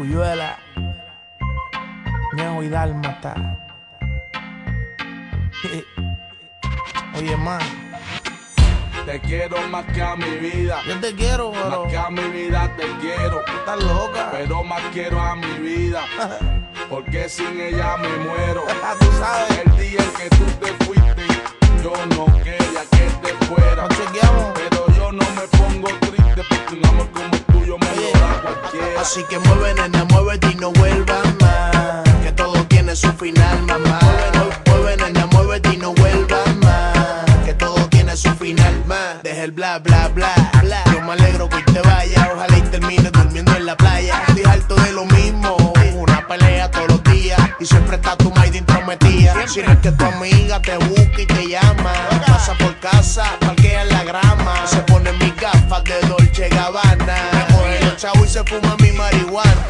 Coscuyuela, Ñejo y Dálmata. Oye, man. Te quiero más que a mi vida. Yo te quiero, pero. Más que a mi vida te quiero. Estás loca. Pero más quiero a mi vida. Porque sin ella me muero. Tú sabes. El día en que tú te fuiste, yo no quería que te fuera. Nos chequeamos. Pero yo no me pongo triste porque un amor Así que mueve, nena, muévete y no vuelvas más. Que todo tiene su final, mamá. Mueve, nena, muévete y no vuelvas más. Que todo tiene su final, más. Deja el bla, bla, bla, bla. Yo me alegro que te vaya. Ojalá y termines durmiendo en la playa. Estoy harto de lo mismo. Una pelea todos los días. Y siempre está tu maid intrometida. Si no es que tu amiga te busca y te llama. Pasa por casa, parquea en la grama. Se pone mis gafas de Dolce Gabbana. Chavos y se fuma mi marihuana.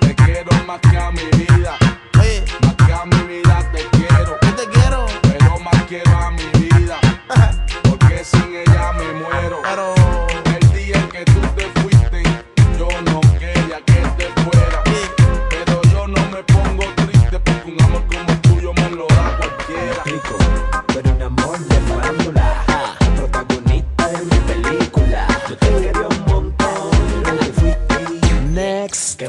Te quiero más que a mi vida. Oye, Más que a mi vida te quiero. yo te quiero. Pero más quiero a mi vida. Porque sin ella me muero. Pero, El día en que tú te fuiste, yo no quería que te fuera. Pero yo no me pongo triste porque un amor como el tuyo me lo da cualquiera. Rico,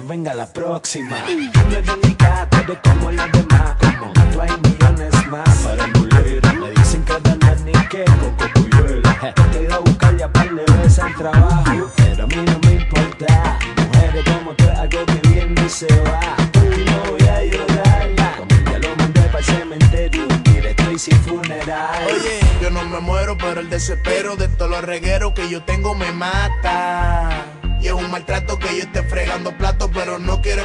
venga la próxima. Cambio de única, tú eres como las demás. Como tú hay millones más. Farandulera, me dicen que dan ni que con cocuyuela. Te ido a buscar ya par de veces al trabajo. Pero a mí no me importa. Mujeres como tú es algo que viene y se va. Y no voy a llorarla. Como ya lo mandé para el cementerio. Sin funeral. oye, yo no me muero, pero el desespero de todos los regueros que yo tengo me mata. Y es un maltrato que yo esté fregando quiero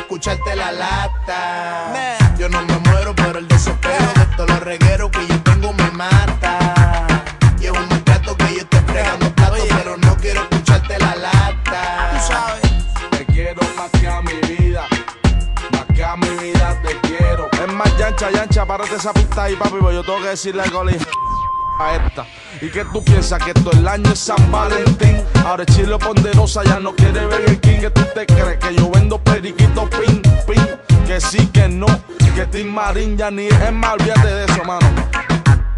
escucharte la lata. Yo no me muero, pero el desespero de todos los regueros que yo tengo me mata. Y es un maltrato que yo esté fregando platos, pero no quiero escucharte la lata. Tú sabes. Te quiero más que a mi vida. Más que a mi vida te quiero. Es más, yancha, yancha, párate esa pista ahí, papi, porque yo tengo que decirle algo a a esta. ¿Y que tú piensas que todo el año es San Valentín? Ahora el chile ponderosa ya no quiere ver el king. ¿Que tú te crees que yo vendo periquito pin, pin? Que sí, que no, que Tim Marín ya ni es más, olvídate de eso, mano.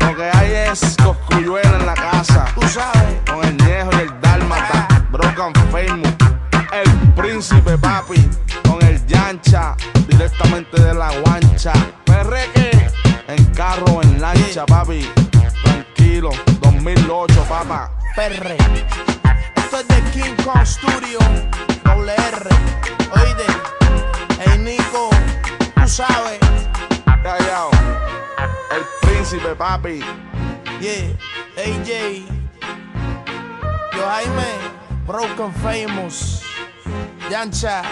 Lo que hay es coscuyuela en la casa. Tú sabes. Con el Ñejo y el Dálmata, Broken Famous, el Príncipe Papi, con el Yancha, directamente de la guancha. Perreque, en carro, en lancha, papi, tranquilo, 2008, papá. Perre. Esto es de King Kong Studio, doble R. Oíste, hey Nico, tú sabes, Ya, ya, el Príncipe Papi, yeah, AJ, yo Jaime, Broken Famous, Yancha,